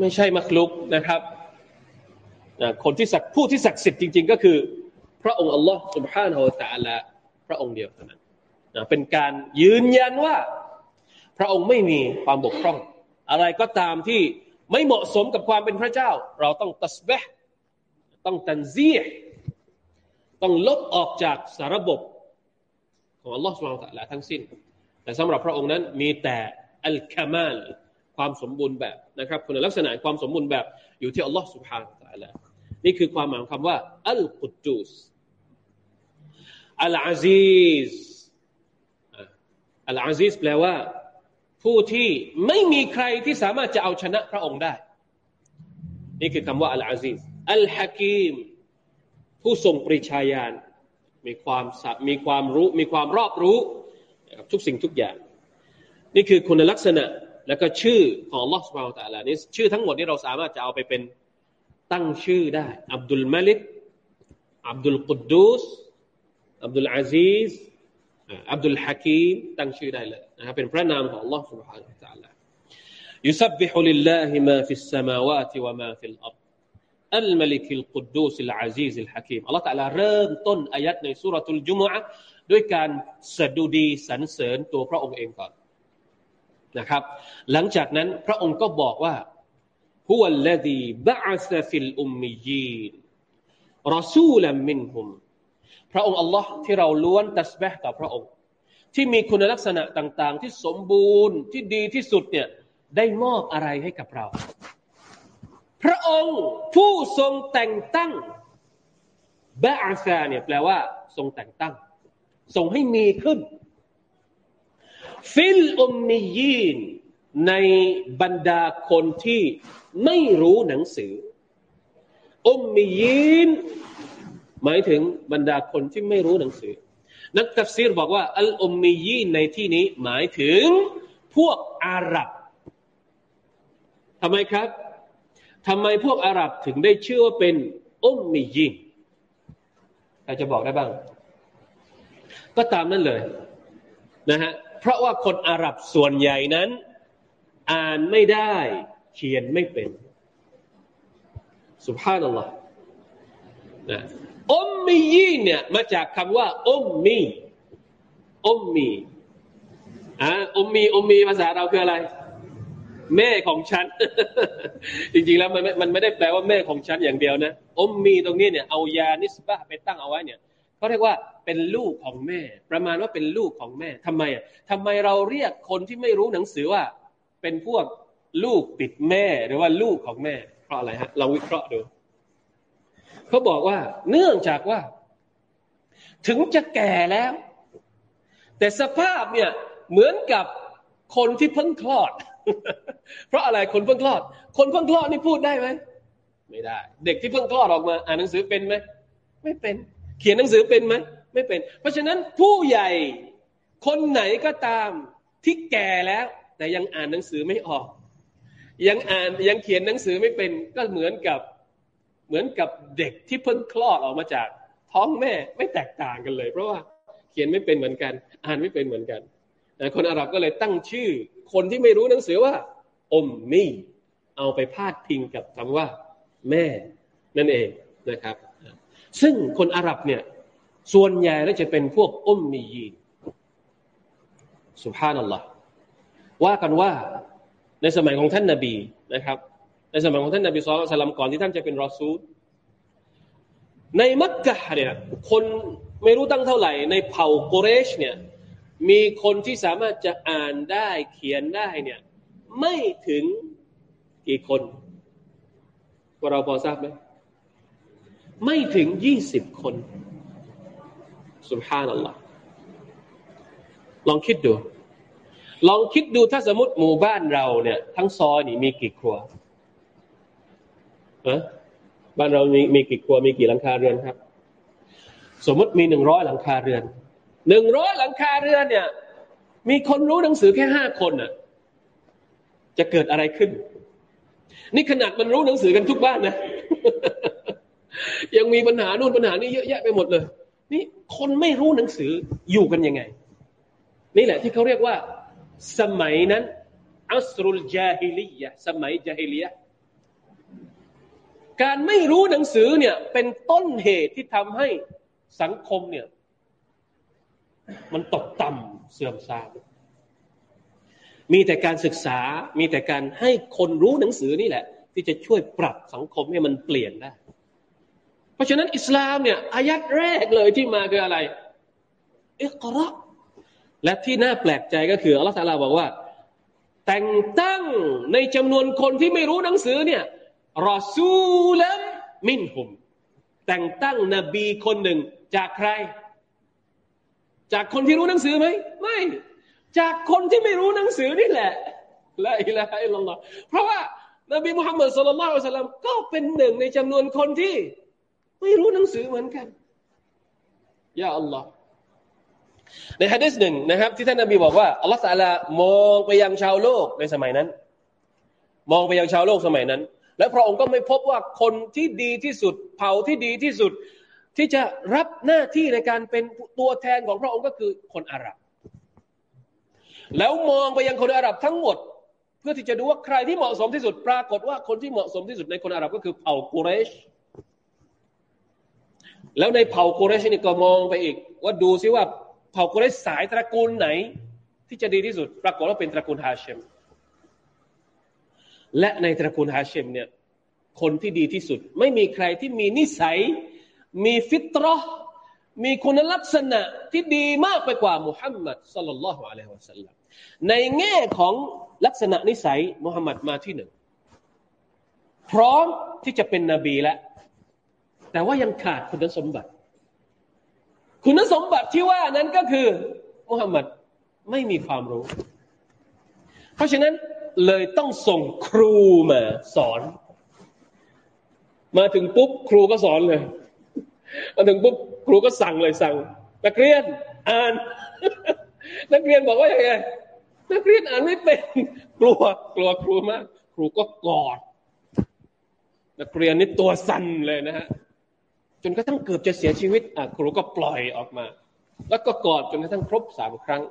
ไม่ใช่มักลุกนะครับคนที่ศักผู้ที่ศักดิ์สิทธิ์จริงๆ ก็คือ พระองค์อัลลอฮ์ سبحانه และ تعالى พระองค์เดียวเท่านั้นเป็นการยืนยันว่า พระองค์ไม่มีความบกพร่อง อะไรก็ตามที่ไม่เหมาะสมกับความเป็นพระเจ้า เราต้องตัสบห์ต้องตันซี ต้องลบออกจากสารบบของอัลลอฮ์สุบฮานตะละทั้งสิ้น แต่สำหรับพระองค์นั้นมีแต่อัลคามาลความสมบูรณ์แบบนะครับคุณลักษณะความสมบูรณ์แบบอยู่ที่อัลลอฮ์สุบฮานตะละนี่คือความหมายของคำว่าอัลกุจูสอัลอาซีสอัลอาซีสแปลว่า ผู้ที่ไม่มีใครที่สามารถจะเอาชนะพระองค์ได้ นี่คือคำว่าอัลอาซีสอัลฮะกีม ผู้ทรงปริชาญาณมีความมีความรู้มีความรอบรู้ทุกสิ่งทุกอย่าง นี่คือคุณลักษณะแล้วก็ชื่อของลอส ب ح ا ต ه และนี่ชื่อทั้งหมดที่เราสามารถจะเอาไปเป็นตั้งชื่อได้อับดุลมาลิกอับดุลกุดดูสอับดุลอาซีสอับดุลฮะกีมตั้งชื่อได้เลยนะครับเป็นพระนามของ Allah سبحانه และ تعالى يسبح لله ما في السماوات وما في الأرض الملك القدوس العزيز الحكيمอัลลอฮฺตะลาเริ่มต้นอายัดในسورة الجمعةด้วยการสดุดีสรรเสริญตัวพระองค์เองก่อนนะครับ หลังจากนั้นพระองค์ก็บอกว่าฮุวัลลดีบะอัสฟิลอุมมียีนรอซูลมินฮุมพระองค์อัลลอฮ์ที่เราล้วนตัสบห์ต่อพระองค์ ที่มีคุณลักษณะต่าง ๆ ที่สมบูรณ์ที่ดีที่สุดเนี่ยได้มอบอะไรให้กับเรา พระองค์ผู้ทรงแต่งตั้งบะอาซาเนี่ยแปลว่า ทรงแต่งตั้ง ทรงให้มีขึ้น في الأميينในบรรดาคนที่ไม่รู้หนังสือ أميينหมายถึงบรรดาคนที่ไม่รู้หนังสือ นักตัฟซีรบอกว่า الأميينในที่นี้ หมายถึงพวกอาหรับทำไมครับ ทำไมพวกอาหรับถึงได้ชื่อว่าเป็นأميينใครจะบอกได้บ้าง ก็ตามนั่นเลยนะฮะเพราะว่าคนอาหรับส่วนใหญ่นั้น อ่านไม่ได้เขียนไม่เป็นสุภาพนัลลอฮ์นะอุมมียีเนี่ยมาจากคำว่าอุมมีอุมมีอ่าอุมมีอุมมีภาษาเราคืออะไร แม่ของฉัน จริงๆแล้วมันมันไม่ได้แปลว่าแม่ของฉันอย่างเดียวนะอมมีตรงนี้เนี่ยเอายานิสบะไปตั้งเอาไว้เนี่ยเขาเรียกว่าเป็นลูกของแม่ ประมาณว่าเป็นลูกของแม่ทำไมอะทำไมเราเรียกคนที่ไม่รู้หนังสือว่า เป็นพวกลูกติดแม่หรือว่าลูกของแม่ เพราะอะไรฮะลองวิเคราะห์ดูเขาบอกว่า เนื่องจากว่า ถึงจะแก่แล้ว แต่สภาพเนี่ยเหมือนกับคนที่เพิ่งคลอด เพราะอะไรคนเพิ่งคลอด คนเพิ่งคลอดนี่พูดได้ไหมไม่ได้ เด็กที่เพิ่งคลอดออกมา อ่านหนังสือเป็นไหมไม่เป็น เขียนหนังสือเป็นไหมไม่เป็น เพราะฉะนั้นผู้ใหญ่คนไหนก็ตามที่แก่แล้ว แต่ยังอ่านหนังสือไม่ออก ยังอ่านยังเขียนหนังสือไม่เป็น ก็เหมือนกับเหมือนกับเด็กที่เพิ่งคลอดออกมาจาก ท้องแม่ไม่แตกต่างกันเลย เพราะว่าเขียนไม่เป็นเหมือนกัน อ่านไม่เป็นเหมือนกันคนอาหรับก็เลยตั้งชื่อ คนที่ไม่รู้หนังสือว่าอมมี่เอาไปพาดพิงกับคำว่า แม่ นั่นเองนะครับ ซึ่งคนอาหรับเนี่ย ส่วนใหญ่แล้วจะเป็นพวกอมมียีนสุภาพนัลลอฮ์ว่ากันว่าในสมัยของท่านนาบีนะครับ ในสมัยของท่านนาบีสุลต่านก่อนที่ท่านจะเป็นรอซูลในมักกะเนี่ยคนไม่รู้ตั้งเท่าไหร่ ในเผ่าโกเรชเนี่ย มีคนที่สามารถจะอ่านได้เขียนได้เนี่ย ไม่ถึงกี่คนพวกเราพอทราบไหมไม่ถึงยี่สิบคนสุภานัลลอฮ์ลองคิดดู ลองคิดดูถ้าสมมติหมู่บ้านเราเนี่ย ทั้งซอยนี่มีกี่ครัวอะบ้านเรามีมีกี่ครัวมีกี่หลังคาเรือนครับ สมมติมีหนึ่งร้อยหลังคาเรือน หนึ่งร้อยหลังคาเรือนเนี่ย มีคนรู้หนังสือแค่ห้าคนน่ะ จะเกิดอะไรขึ้น นี่ขนาดมันรู้หนังสือกันทุกบ้านนะ ยังมีปัญหานู่นปัญหานี่เยอะแยะไปหมดเลย นี่คนไม่รู้หนังสืออยู่กันยังไง นี่แหละที่เขาเรียกว่า สมัยนั้นอัสรุลจาฮิลียะสมัยจาฮิลียะการไม่รู้หนังสือเนี่ย เป็นต้นเหตุที่ทำให้สังคมเนี่ย มันตกต่ำเสื่อมทราม มีแต่การศึกษา มีแต่การให้คนรู้หนังสือนี่แหละ ที่จะช่วยปรับสังคมให้มันเปลี่ยนได้ เพราะฉะนั้นอิสลามเนี่ยอายัดแรกเลยที่มาคืออะไรอิกราและที่น่าแปลกใจก็คืออัลลอฮฺตาลาบอกว่า แต่งตั้งในจำนวนคนที่ไม่รู้หนังสือเนี่ยรอซูลัมมินหุม แต่งตั้งนบีคนหนึ่งจากใคร จากคนที่รู้หนังสือไหมไม่ จากคนที่ไม่รู้หนังสือนี่แหละละอิละฮะอิลลัลลอฮเพราะว่านบีมุฮัมมัดสุลลัลลอฮุอะลัยฮิสลามก็เป็นหนึ่งในจำนวนคนที่ ไม่รู้หนังสือเหมือนกันยาอัลลอฮ์ในฮะดิษหนึ่งนะครับ ที่ท่านนบีบอกว่าอัลลอฮฺสัลามองไปยังชาวโลกในสมัยนั้น มองไปยังชาวโลกสมัยนั้น และพระองค์ก็ไม่พบว่าคนที่ดีที่สุด เผ่าที่ดีที่สุด ที่จะรับหน้าที่ในการเป็นตัวแทนของพระองค์ก็คือคนอาหรับ แล้วมองไปยังคนอาหรับทั้งหมด เพื่อที่จะดูว่าใครที่เหมาะสมที่สุดปรากฏว่าคนที่เหมาะสมที่สุดในคนอาหรับก็คือเผ่ากุเรช แล้วในเผ่าโกเรชนี่ก็มองไปอีก ว่าดูซิว่าเผ่าโกเรชสายตระกูลไหน ที่จะดีที่สุด ปรากฏว่าเป็นตระกูลฮาเชมและในตระกูลฮาเชมเนี่ยคนที่ดีที่สุด ไม่มีใครที่มีนิสัย มีฟิตรอมีคุณลักษณะที่ดีมากไปกว่ามุฮัมมัดสัลลัลลอฮุอะลัยฮิวะสัลลัมในแง่ของลักษณะนิสัยมุฮัมมัดมาที่หนึ่งพร้อมที่จะเป็นนบีแล้วแต่ว่ายังขาดคุณสมบัติ คุณสมบัติที่ว่านั้นก็คือมุฮัมมัดไม่มีความรู้ เพราะฉะนั้นเลยต้องส่งครูมาสอน มาถึงปุ๊บครูก็สอนเลย มาถึงปุ๊บครูก็สั่งเลยสั่ง นักเรียนอ่าน นักเรียนบอกว่าอย่างไงนักเรียนอ่านไม่เป็น กลัวกลัวครูมาก ครูก็กอด นักเรียนนี่ตัวสั่นเลยนะฮะจนกระทั่งเกือบจะเสียชีวิตอะครูก็ปล่อยออกมา แล้วก็กอดจนกระทั่งครบสามครั้ง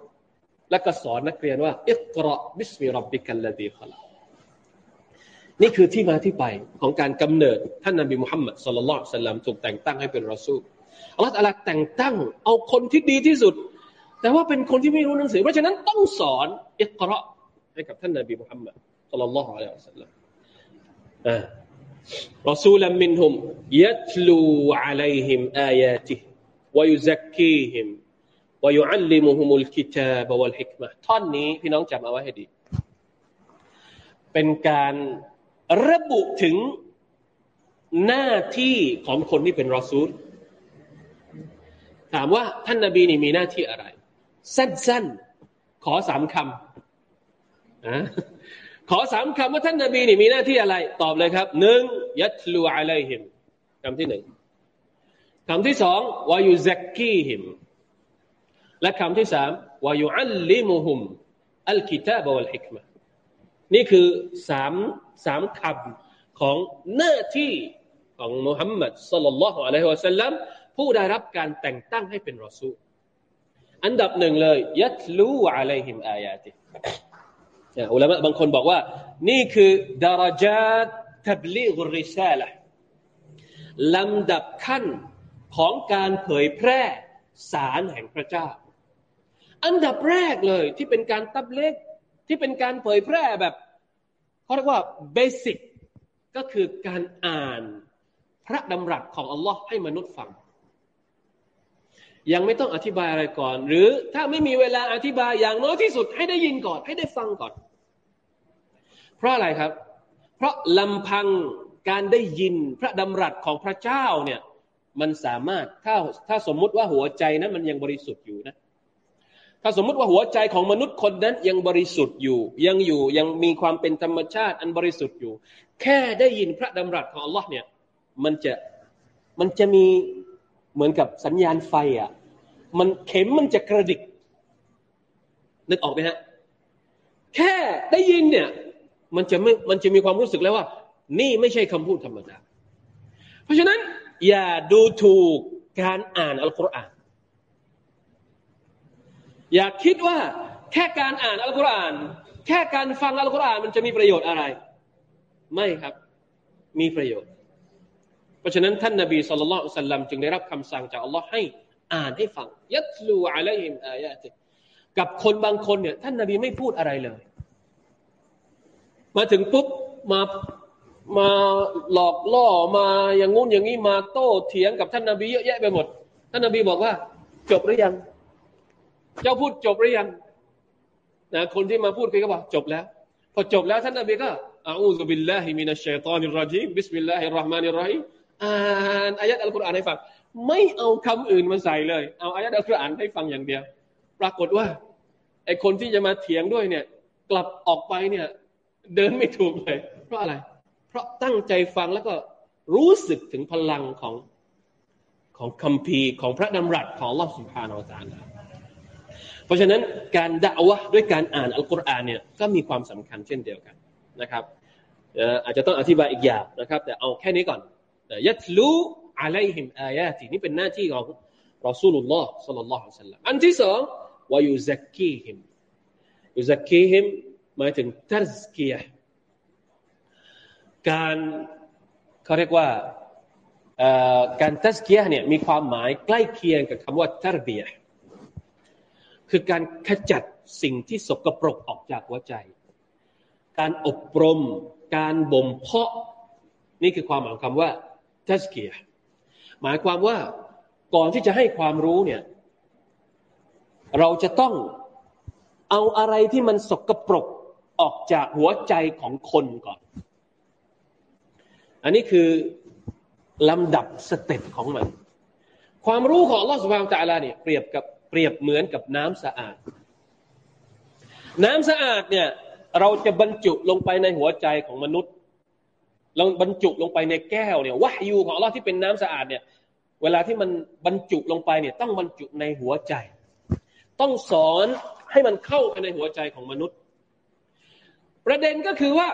แล้วก็สอนนักเรียนว่าอิกราบิสมิรับบิกัลลดีขลา นี่คือที่มาที่ไปของการกำเนิดท่านนบีมุฮัมมัดสุลลัลสัลลัมถูกแต่งตั้งให้เป็นรอซูลอัลลอฮฺอัลแต่งตั้งเอาคนที่ดีที่สุด แต่ว่าเป็นคนที่ไม่รู้หนังสือ เพราะฉะนั้นต้องสอนอิกราะให้กับท่านนบีมุฮัมมัดสุลลัลลอฮุอะลัยฮิวะสัลลัมรอซูลมินฮุมยัตลูอะลัยฮิมอายาติวยุซักกีฮิมวยุอัลลิมุฮุมุลกิตาบวัลฮิกมะท่อนนี้พี่น้องจำเอาไว้ให้ดี เป็นการ ระบุถึงหน้าที่ของคนที่เป็นรอซูล ถามว่าท่านนาบีนี่มีหน้าที่อะไร สั้นๆ ขอสามคำขอสามคำว่าท่านนาบีนี่มีหน้าที่อะไร ตอบเลยครับหนึ่งยัตลูอะลัยฮิมคำที่หนึ่งคำที่สองวายุซักกีฮิมและคำที่สามวายุอัลลิมุฮุมอัลกิตาบวัลฮิกมะ นี่คือสามสามคำของหน้าที่ของมุฮัมมัดสลลัลลอฮุอะลัยฮิวะสัลลัมผู้ได้รับการแต่งตั้งให้เป็นรอซูลอันดับหนึ่งเลย ยัตลูอะลัยฮิมอายาติอุลามะบางคนบอกว่า นี่คือดารจาตับลีกุริซาละลำดับขั้นของการเผยแพร่สารแห่งพระเจ้า อันดับแรกเลยที่เป็นการตับเล็ก ที่เป็นการเผยแพร่แบบเขาเรียกว่าเบสิกก็คือการอ่านพระดำรัสของอัลลอฮ์ให้มนุษย์ฟัง ยังไม่ต้องอธิบายอะไรก่อน หรือถ้าไม่มีเวลาอธิบายอย่างน้อยที่สุด ให้ได้ยินก่อน ให้ได้ฟังก่อน เพราะอะไรครับ เพราะลำพังการได้ยินพระดำรัสของพระเจ้าเนี่ย มันสามารถถ้าถ้าสมมุติว่าหัวใจนั้นมันยังบริสุทธิ์อยู่นะ ถ้าสมมุติว่าหัวใจของมนุษย์คนนั้นยังบริสุทธิ์อยู่ ยังอยู่ยังมีความเป็นธรรมชาติอันบริสุทธิ์อยู่ แค่ได้ยินพระดำรัสของอัลลอฮ์เนี่ยมันจะมันจะมีเหมือนกับสัญญาณไฟอะมันเข็มมันจะกระดิก นึกออกไหมฮะ แค่ได้ยินเนี่ย มันจะไม่มันจะมีความรู้สึกแล้วว่า นี่ไม่ใช่คำพูดธรรมดาเพราะฉะนั้น อย่าดูถูกการอ่านอัลกุรอาน อย่าคิดว่าแค่การอ่านอัลกุรอาน แค่การฟังอัลกุรอานมันจะมีประโยชน์อะไร ไม่ครับ มีประโยชน์ เพราะฉะนั้นท่านนบีสุลต่านสัลลัมจึงได้รับคำสั่งจากอัลลอฮ์ให้อ่านให้ฟัง ยัตลูอะลัยฮิมอายะติกับคนบางคนเนี่ย ท่านนบีไม่พูดอะไรเลย มาถึงปุ๊บมามาหลอกล่อมาอย่างงู้นอย่างนี้มาโต้เถียงกับท่านนบีเยอะแยะไปหมด ท่านนบีบอกว่า จบหรือยัง เจ้าพูดจบหรือยังนะคนที่มาพูดก็บอกจบแล้ว พอจบแล้วท่านนบีก็أعوذ بالله من الشيطان الرجيم بسم الله الرحمن الرحيمอ่านอายะอัลกุรอานให้ฟังไม่เอาคำอื่นมาใส่เลย เอาอายะอัลกุรอานให้ฟังอย่างเดียว ปรากฏว่าไอคนที่จะมาเถียงด้วยเนี่ย กลับออกไปเนี่ย เดินไม่ถูกเลย เพราะอะไร เพราะตั้งใจฟังแล้วก็รู้สึกถึงพลังของของคำพีของพระดำรัสของลอสุภานาจา รย์ราะฉะนั้นการด่าวะด้วยการอ่านอัลกุรอานเนี่ยก็มีความสำคัญเช่นเดียวกันนะครับอาจจะต้องอธิบายอีกอย่างนะครับ แต่เอาแค่นี้ก่อนยัตลูอะลัยฮิมอายาตินี่เป็นหน้าที่ของรอสูลุลลอฮ์สัลลัลลอฮุอะลัยฮิสซาลลัมอันที่สองวายุซักกีฮิมยุซักกีฮิมหมายถึงทัสกียการเขาเรียกว่าการทัสกียเนี่ยมีความหมายใกล้เคียงกับคำว่าทารบีย คือการขจัดสิ่งที่สกปรกออกจากหัวใจ การอบรม การบ่มเพาะ นี่คือความหมายคำว่าทัสเกียหมายความว่าก่อนที่จะให้ความรู้เนี่ย เราจะต้องเอาอะไรที่มันสกปรกออกจากหัวใจของคนก่อน อันนี้คือลำดับสเต็ปของมัน ความรู้ของลอสวาตาลาเนี่ยเปรียบกับ เปรียบเหมือนกับน้ำสะอาด น้ำสะอาดเนี่ยเราจะบรรจุลงไปในหัวใจของมนุษย์ลองบรรจุลงไปในแก้วเนี่ยวะยูของเราที่เป็นน้ำสะอาดเนี่ย เวลาที่มันบรรจุลงไปเนี่ย ต้องบรรจุในหัวใจ ต้องสอนให้มันเข้าไปในหัวใจของมนุษย์ ประเด็นก็คือว่า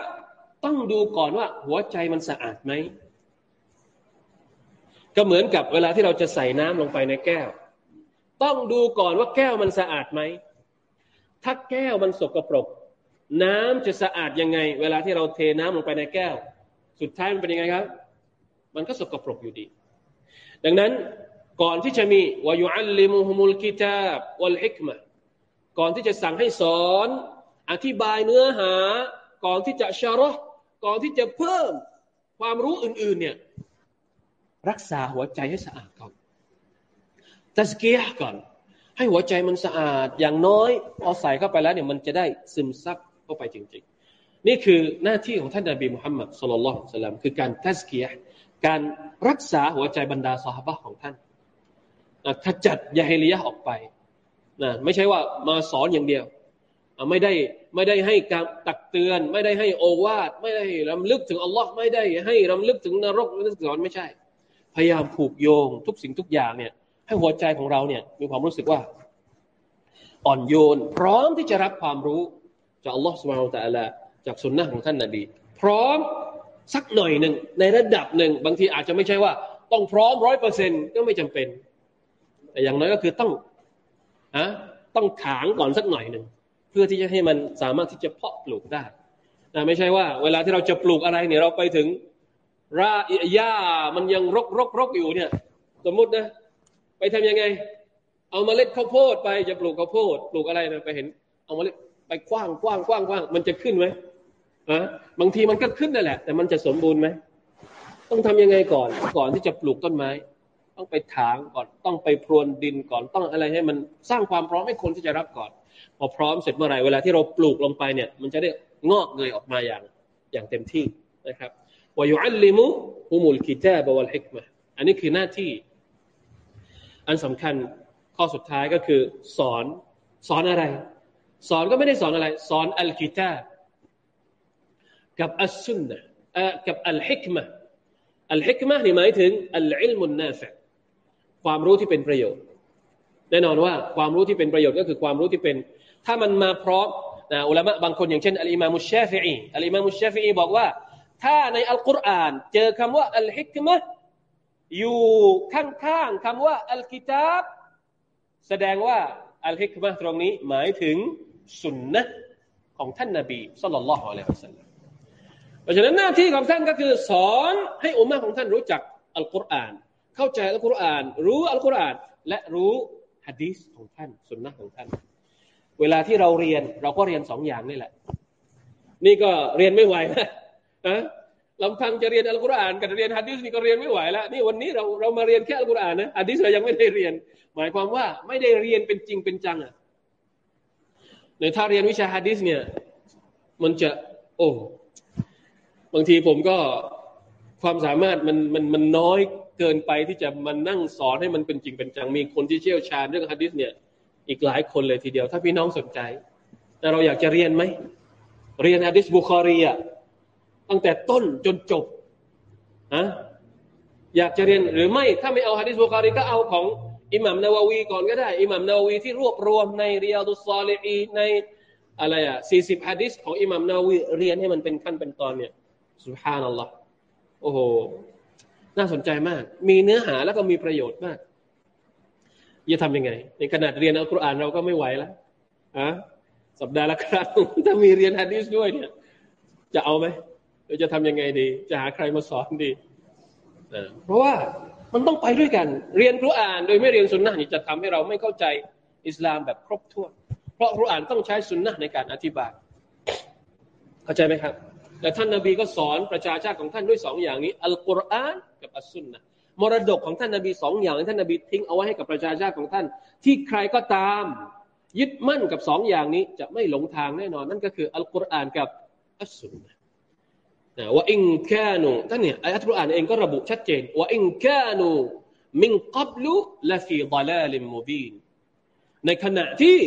ต้องดูก่อนว่าหัวใจมันสะอาดไหม ก็เหมือนกับเวลาที่เราจะใส่น้ำลงไปในแก้ว ต้องดูก่อนว่าแก้วมันสะอาดไหม ถ้าแก้วมันสกปรก น้ำจะสะอาดยังไง เวลาที่เราเทน้ำลงไปในแก้ว สุดท้ายมันเป็นยังไงครับ มันก็สกปรกอยู่ดี ดังนั้นก่อนที่จะมีวายุอัลลิมุฮุมุลกิตาบวัลฮิกมะก่อนที่จะสั่งให้สอน อธิบายเนื้อหา ก่อนที่จะชาร์ก่อนที่จะเพิ่มความรู้อื่น ๆ เนี่ย รักษาหัวใจให้สะอาดก่อน ตัสเกียก่อน ให้หัวใจมันสะอาดอย่างน้อยพอใส่เข้าไปแล้วเนี่ยมันจะได้ซึมซับเข้าไปจริง ๆ นี่คือหน้าที่ของท่านนบีมุฮัมมัดสุลลัลของสลลัมคือการตัสเกียการรักษาหัวใจบรรดาสหบะของท่านขจัดยาฮิลียะออกไปนะไม่ใช่ว่ามาสอนอย่างเดียวไม่ได้ไม่ได้ให้การตักเตือน ไม่ได้ให้โอวาทไม่ได้รำลึกถึงอัลลอฮ์ไม่ได้ให้รำลึกถึงนรกนรกสอนไม่ใช่ พยายามผูกโยงทุกสิ่งทุกอย่างเนี่ย ให้หัวใจของเราเนี่ยมีความรู้สึกว่า อ่อนโยน พร้อมที่จะรับความรู้จากอัลลอฮฺสุบฮานตะลาจากสุนนะของท่านนาบีพร้อมสักหน่อยหนึ่งในระดับหนึ่ง บางทีอาจจะไม่ใช่ว่า ต้องพร้อมร้อยเปอร์เซ็นก็ไม่จำเป็น แต่อย่างน้อยก็คือต้องอะต้องถางก่อนสักหน่อยหนึ่งเพื่อที่จะให้มันสามารถที่จะเพาะปลูกได้แต่ไม่ใช่ว่า เวลาที่เราจะปลูกอะไรเนี่ยเราไปถึงราหญ้ามันยังรกรกรกอยู่เนี่ย สมมตินะ ไปทำยังไง เอามาเล็ดข้าวโพดไปจะปลูกข้าวโพด ปลูกอะไรนะไปเห็น เอามาเล็ดไปกว้างกว้างกว้างกว้างมันจะขึ้นไหมอะบางทีมันก็ขึ้นนั่นแหละ แต่มันจะสมบูรณ์ไหมต้องทำยังไงก่อน ก่อนที่จะปลูกต้นไม้ ต้องไปถางก่อนต้องไปพรวนดินก่อนต้องอะไรให้มันสร้างความพร้อมให้คนที่จะรับก่อน พอพร้อมเสร็จเมื่อไหร่เวลาที่เราปลูกลงไปเนี่ย มันจะได้งอกเงยออกมาอย่างอย่างเต็มที่นะครับวยุอัลลิมุฮุมุลกิตาบวัลฮิกมะอันนี้คือหน้าที่ อันสำคัญข้อสุดท้ายก็คือ สอน สอนอะไร สอนก็ไม่ได้สอนอะไร สอนอัลกิตากับอัลสุนนะกับอัลฮิกมะอัลฮิกมะนี่หมายถึงอัลอิลมุนนาฟะความรู้ที่เป็นประโยชน์ แน่นอนว่าความรู้ที่เป็นประโยชน์ก็คือความรู้ที่เป็น ถ้ามันมาพร้อมนะอุลามะบางคนอย่างเช่นอัลอิมามุชชาฟิอีอัลอิมามุชชาฟิอีบอกว่า ถ้าในอัลกุรอาน เจอคำว่าالحكمة อยู่ข้างๆคำว่าالكتابแสดงว่าالحكمةตรงนี้หมายถึงสุนนะของท่านนาบีصلى الله عليه وسلمเพราะฉะนั้นหน้าที่ของท่านก็คือสอนให้อุมมะของท่านรู้จักอัลกุรอาน เข้าใจอัลกุรอาน รู้อัลกุรอาน และรู้ฮะดีษของท่านสุนนะของท่าน เวลาที่เราเรียนเราก็เรียนสองอย่างนี่แหละ นี่ก็เรียนไม่ไหวนะ ลำพังจะเรียนอัลกุรอานกับเรียนฮะดิษนี่ก็เรียนไม่ไหวแล้วนี่วันนี้เราเรามาเรียนแค่อัลกุรอานนะฮะดิษเรายังไม่ได้เรียน หมายความว่าไม่ได้เรียนเป็นจริงเป็นจังอะในถ้าเรียนวิชาฮะดิษเนี่ย มันจะ โอ้บางทีผมก็ความสามารถมันมันมันน้อยเกินไปที่จะมานั่งสอนให้มันเป็นจริงเป็นจัง มีคนที่เชี่ยวชาญเรื่องฮะดิษเนี่ย อีกหลายคนเลยทีเดียว ถ้าพี่น้องสนใจแต่เราอยากจะเรียนไหมเรียนฮะดิษบุคอรีอะ ตั้งแต่ต้นจนจบนะอยากจะเรียนหรือไม่ถ้าไม่เอาฮะดิษบุคารีก็เอาของอิหมัมนาววีก่อนก็ได้อิหมัมนาววีที่รวบรวมในเรียดุสซอลีอีในอะไรอะสี่สิบฮะดิษของอิหมัมนาวีเรียนให้มันเป็นขั้นเป็นตอนเนี่ยสุฮานัลลอฮ์โอ้โหน่าสนใจมาก มีเนื้อหาแล้วก็มีประโยชน์มากจะทำยังไง ในขนาดเรียนอัลกุรอานเราก็ไม่ไหวแล้วอะสัปดาห์ละครั้งถ้ามีเรียนฮะดิษด้วยเนี่ย จะเอาไหม เราจะทำยังไงดี จะหาใครมาสอนดีเพราะว่ามันต้องไปด้วยกัน เรียนรู้อ่านโดยไม่เรียนสุนนะนี่จะทำให้เราไม่เข้าใจอิสลามแบบครบถ้วน เพราะรู้อ่านต้องใช้สุนนะในการอธิบาย เข้าใจไหมครับ แต่ท่านนาบีก็สอนประชาชาติของท่านด้วยสองอย่างนี้ อัลกุรอานกับอัสุนนะมรดกของท่านนาบีสองอย่างท่านนาบีทิ้งเอาไว้ให้กับประชาชาติของท่าน ที่ใครก็ตาม ยึดมั่นกับสองอย่างนี้จะไม่หลงทางแน่นอน นั่นก็คืออัลกุรอานกับอัสุนนะ นะว่าอิงแคนูท่านเนี่ยอายะทุรอานเองก็ระบุชัดเจนว่าอิงแคนูมิงกับลุละฟีดลาลิมมูบีนในขณะที่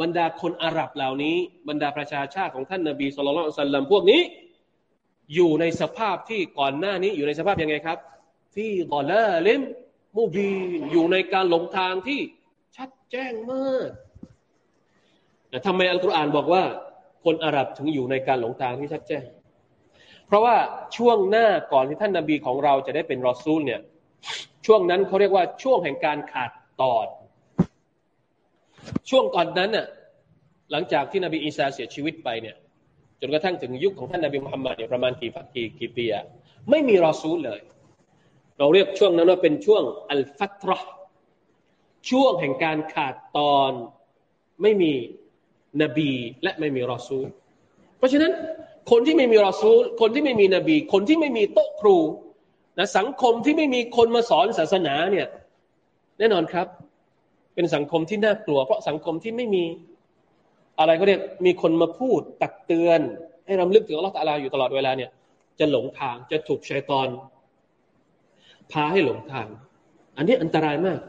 บรรดาคนอาหรับเหล่านี้ บรรดาประชาชาติของท่านนาบีสุลต่านสัลลัมพวกนี้ อยู่ในสภาพที่ก่อนหน้านี้อยู่ในสภาพยังไงครับที่กอลาเลมมูบีอยู่ในการหลงทางที่ชัดแจ้งมากแต่ทำไมอัลกุรอานบอกว่า คนอาหรับถึงอยู่ในการหลงทางที่ชัดแจ้ง เพราะว่าช่วงหน้าก่อนที่ท่านนาบีของเราจะได้เป็นรอซูลเนี่ย ช่วงนั้นเขาเรียกว่าช่วงแห่งการขาดตอน ช่วงตอนนั้นน่ะหลังจากที่นบีอีสาเสียชีวิตไปเนี่ย จนกระทั่งถึงยุคของท่านนาบีมุฮัมมัดเนี่ยประมาณกี่กี่กี่ปีอะไม่มีรอซูลเลย เราเรียกช่วงนั้นว่าเป็นช่วงอัลฟัตรอช่วงแห่งการขาดตอนไม่มีนบีและไม่มีรอซูล เพราะฉะนั้น คนที่ไม่มีรอซูล คนที่ไม่มีนบี คนที่ไม่มีโต๊ะครูนะสังคมที่ไม่มีคนมาสอนศาสนาเนี่ย แน่นอนครับ เป็นสังคมที่น่ากลัว เพราะสังคมที่ไม่มี อะไรเขาเรียกมีคนมาพูดตักเตือน ให้รำลึกถึงอัลลอฮฺตาลาอยู่ตลอดเวลาเนี่ย จะหลงทางจะถูกชัยตอน พาให้หลงทาง อันนี้อันตรายมาก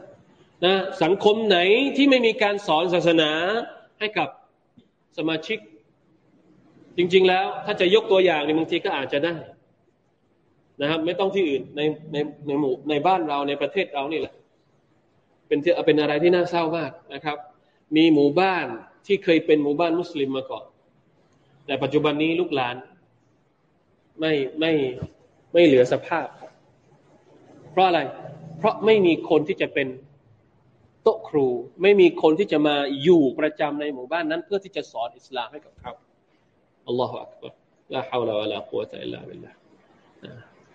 นะสังคมไหนที่ไม่มีการสอนศาสนาให้กับสมาชิก จริง ๆ แล้วถ้าจะยกตัวอย่างในบางทีก็อาจจะได้นะครับ ไม่ต้องที่อื่นในในในหมู่ในบ้านเราในประเทศเรานี่แหละ เป็นเป็นอะไรที่น่าเศร้ามากนะครับ มีหมู่บ้านที่เคยเป็นหมู่บ้านมุสลิมมาก่อน แต่ปัจจุบันนี้ลูกหลาน ไม่ไม่ไม่เหลือสภาพ เพราะอะไร เพราะไม่มีคนที่จะเป็นโต๊ะครู ไม่มีคนที่จะมาอยู่ประจำในหมู่บ้านนั้น เพื่อที่จะสอนอิสลามให้กับเขา อัลลอฮฺอักบารลาฮาวลาวะลากุวะตะอิลลาบิลลา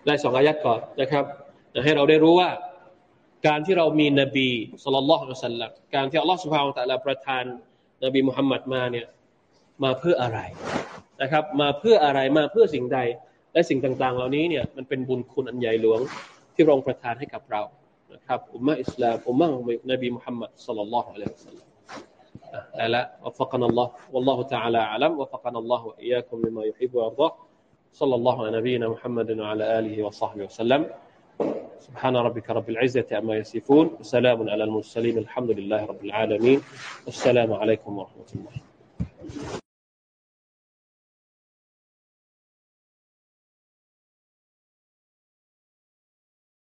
ได้สองอายัดก่อนนะครับให้เราได้รู้ว่า การที่เรามีนบีสุลต่านละฮ์สัลลัมการที่อัลลอฮฺสุบฮานตะลาประทาน นบีมุฮัมมัดมาเนี่ยมาเพื่ออะไรนะครับ มาเพื่ออะไรมาเพื่อสิ่งใด และสิ่งต่างๆ เหล่านี้เนี่ยมันเป็นบุญคุณอันใหญ่หลวงที่รองประทานให้กับเรานะครับอุมมะอิสลามอุมมะของนบีมุฮัมมัดสัลลัลลอฮุอะลัยฮิวะสัลลัม لا وفقنا الله والله تعالى أعلم وفقنا الله وإياكم لما يحب ويرضاه صلى الله على نبينا محمد وعلى آله وصحبه وسلم. سبحان ربك رب العزة عما يصفون وسلام على المرسلين الحمد لله رب العالمين. والسلام عليكم ورحمة الله.